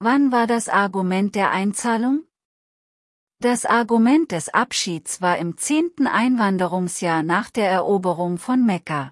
Wann war das Argument der Einzahlung? Das Argument des Abschieds war im zehnten Einwanderungsjahr nach der Eroberung von Mekka.